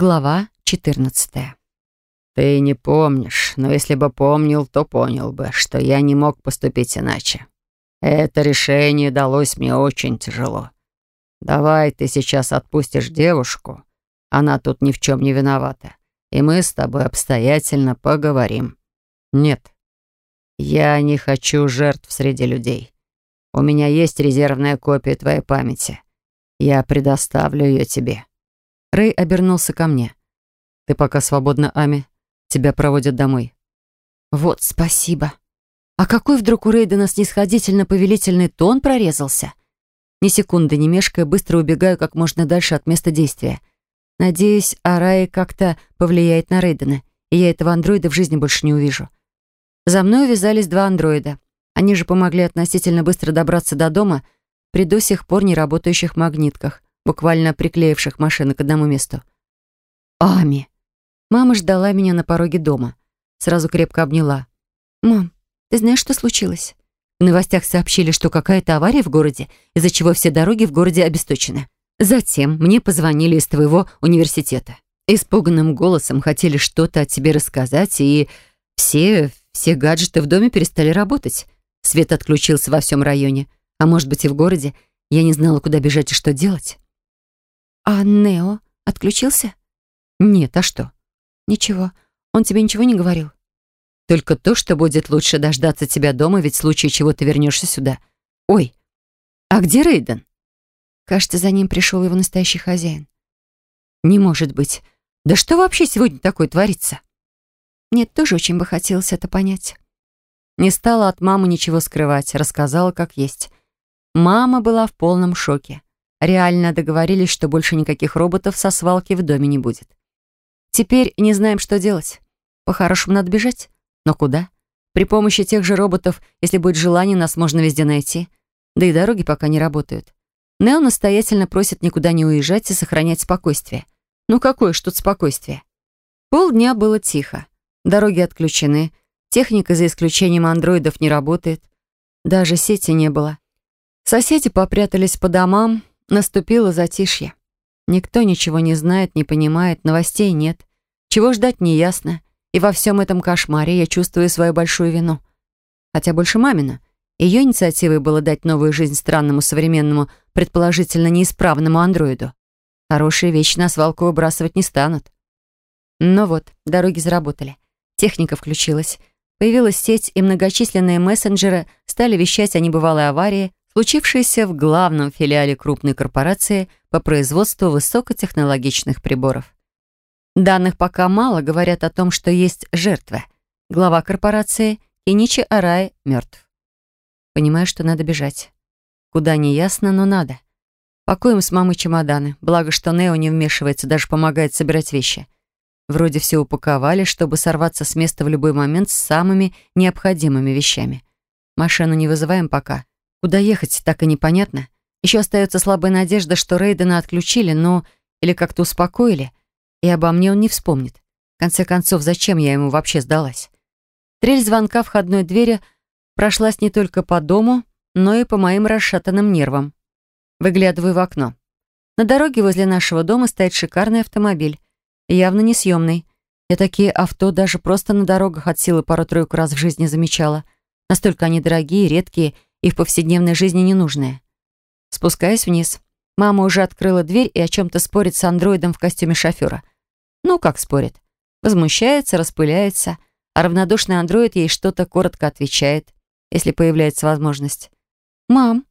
Глава 14. «Ты не помнишь, но если бы помнил, то понял бы, что я не мог поступить иначе. Это решение далось мне очень тяжело. Давай ты сейчас отпустишь девушку, она тут ни в чем не виновата, и мы с тобой обстоятельно поговорим. Нет, я не хочу жертв среди людей. У меня есть резервная копия твоей памяти. Я предоставлю ее тебе». Рэй обернулся ко мне. «Ты пока свободна, Ами. Тебя проводят домой». «Вот спасибо. А какой вдруг у Рейдена снисходительно-повелительный тон прорезался?» Ни секунды не мешкая, быстро убегаю как можно дальше от места действия. Надеюсь, Араи как-то повлияет на Рейдена, и я этого андроида в жизни больше не увижу. За мной увязались два андроида. Они же помогли относительно быстро добраться до дома при до сих пор не работающих магнитках буквально приклеивших машины к одному месту. «Ами!» Мама ждала меня на пороге дома. Сразу крепко обняла. «Мам, ты знаешь, что случилось?» В новостях сообщили, что какая-то авария в городе, из-за чего все дороги в городе обесточены. Затем мне позвонили из твоего университета. Испуганным голосом хотели что-то о тебе рассказать, и все, все гаджеты в доме перестали работать. Свет отключился во всем районе, а может быть и в городе. Я не знала, куда бежать и что делать. «А Нео отключился?» «Нет, а что?» «Ничего. Он тебе ничего не говорил?» «Только то, что будет лучше дождаться тебя дома, ведь в случае чего ты вернешься сюда. Ой, а где Рейден?» Кажется, за ним пришел его настоящий хозяин. «Не может быть. Да что вообще сегодня такое творится?» Мне тоже очень бы хотелось это понять. Не стала от мамы ничего скрывать, рассказала как есть. Мама была в полном шоке. Реально договорились, что больше никаких роботов со свалки в доме не будет. Теперь не знаем, что делать. По-хорошему надо бежать. Но куда? При помощи тех же роботов, если будет желание, нас можно везде найти. Да и дороги пока не работают. Нео настоятельно просит никуда не уезжать и сохранять спокойствие. Ну какое ж тут спокойствие? Полдня было тихо. Дороги отключены. Техника, за исключением андроидов, не работает. Даже сети не было. Соседи попрятались по домам, Наступило затишье. Никто ничего не знает, не понимает, новостей нет. Чего ждать неясно. И во всем этом кошмаре я чувствую свою большую вину. Хотя больше мамина. Ее инициативой было дать новую жизнь странному, современному, предположительно неисправному андроиду. Хорошие вещи на свалку выбрасывать не станут. Но вот, дороги заработали. Техника включилась. Появилась сеть, и многочисленные мессенджеры стали вещать о небывалой аварии, случившееся в главном филиале крупной корпорации по производству высокотехнологичных приборов. Данных пока мало говорят о том, что есть жертвы. Глава корпорации Киничи Арай мертв. Понимаю, что надо бежать. Куда не ясно, но надо. Пакуем с мамой чемоданы. Благо, что Нео не вмешивается, даже помогает собирать вещи. Вроде все упаковали, чтобы сорваться с места в любой момент с самыми необходимыми вещами. Машину не вызываем пока. Куда ехать, так и непонятно. Еще остается слабая надежда, что Рейдена отключили, но... Или как-то успокоили. И обо мне он не вспомнит. В конце концов, зачем я ему вообще сдалась? Трель звонка входной двери прошлась не только по дому, но и по моим расшатанным нервам. Выглядываю в окно. На дороге возле нашего дома стоит шикарный автомобиль. Явно несъемный. Я такие авто даже просто на дорогах от силы пару-тройку раз в жизни замечала. Настолько они дорогие, редкие и в повседневной жизни ненужные. Спускаясь вниз, мама уже открыла дверь и о чем-то спорит с андроидом в костюме шофера. Ну, как спорит? Возмущается, распыляется, а равнодушный андроид ей что-то коротко отвечает, если появляется возможность. «Мам,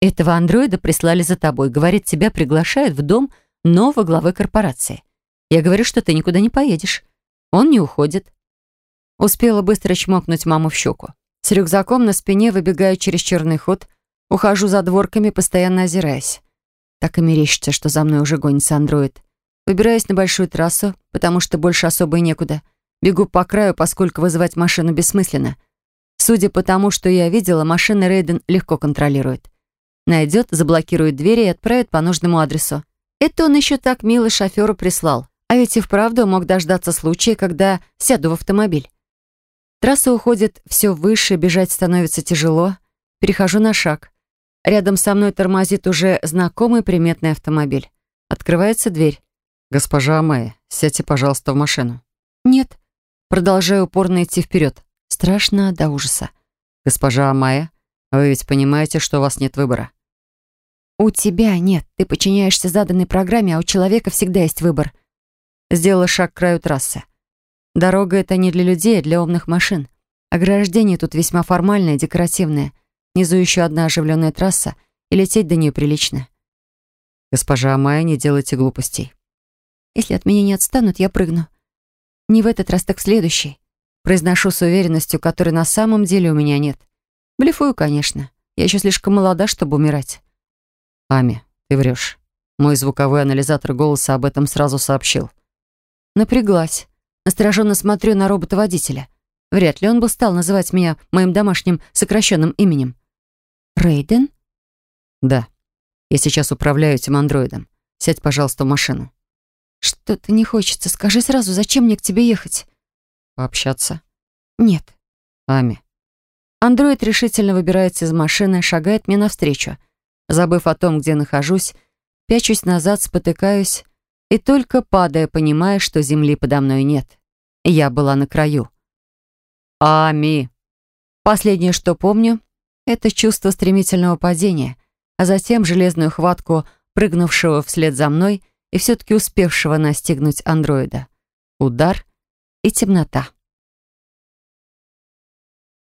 этого андроида прислали за тобой. Говорит, тебя приглашают в дом нового главы корпорации. Я говорю, что ты никуда не поедешь. Он не уходит». Успела быстро чмокнуть маму в щеку. С рюкзаком на спине выбегаю через черный ход, ухожу за дворками, постоянно озираясь. Так и мерещится, что за мной уже гонится андроид. Выбираюсь на большую трассу, потому что больше особо и некуда. Бегу по краю, поскольку вызывать машину бессмысленно. Судя по тому, что я видела, машина Рейден легко контролирует. Найдет, заблокирует двери и отправит по нужному адресу. Это он еще так мило шоферу прислал. А ведь и вправду мог дождаться случая, когда сяду в автомобиль. Трасса уходит все выше, бежать становится тяжело. Перехожу на шаг. Рядом со мной тормозит уже знакомый приметный автомобиль. Открывается дверь. «Госпожа Амая, сядьте, пожалуйста, в машину». «Нет». Продолжаю упорно идти вперед. Страшно до ужаса. «Госпожа Амая, вы ведь понимаете, что у вас нет выбора?» «У тебя нет. Ты подчиняешься заданной программе, а у человека всегда есть выбор». Сделала шаг к краю трассы. Дорога — это не для людей, а для умных машин. Ограждение тут весьма формальное, декоративное. Внизу еще одна оживленная трасса, и лететь до нее прилично. «Госпожа Амая, не делайте глупостей». «Если от меня не отстанут, я прыгну. Не в этот раз, так в следующий». Произношу с уверенностью, которой на самом деле у меня нет. Блефую, конечно. Я еще слишком молода, чтобы умирать. «Ами, ты врешь». Мой звуковой анализатор голоса об этом сразу сообщил. Напряглась. Настороженно смотрю на робота-водителя. Вряд ли он бы стал называть меня моим домашним сокращенным именем. «Рейден?» «Да. Я сейчас управляю этим андроидом. Сядь, пожалуйста, в машину». «Что-то не хочется. Скажи сразу, зачем мне к тебе ехать?» «Пообщаться?» «Нет». «Ами». Андроид решительно выбирается из машины, шагает мне навстречу. Забыв о том, где нахожусь, пячусь назад, спотыкаюсь и только падая, понимая, что земли подо мной нет. Я была на краю. Ами. Последнее, что помню, это чувство стремительного падения, а затем железную хватку прыгнувшего вслед за мной и все-таки успевшего настигнуть андроида. Удар и темнота.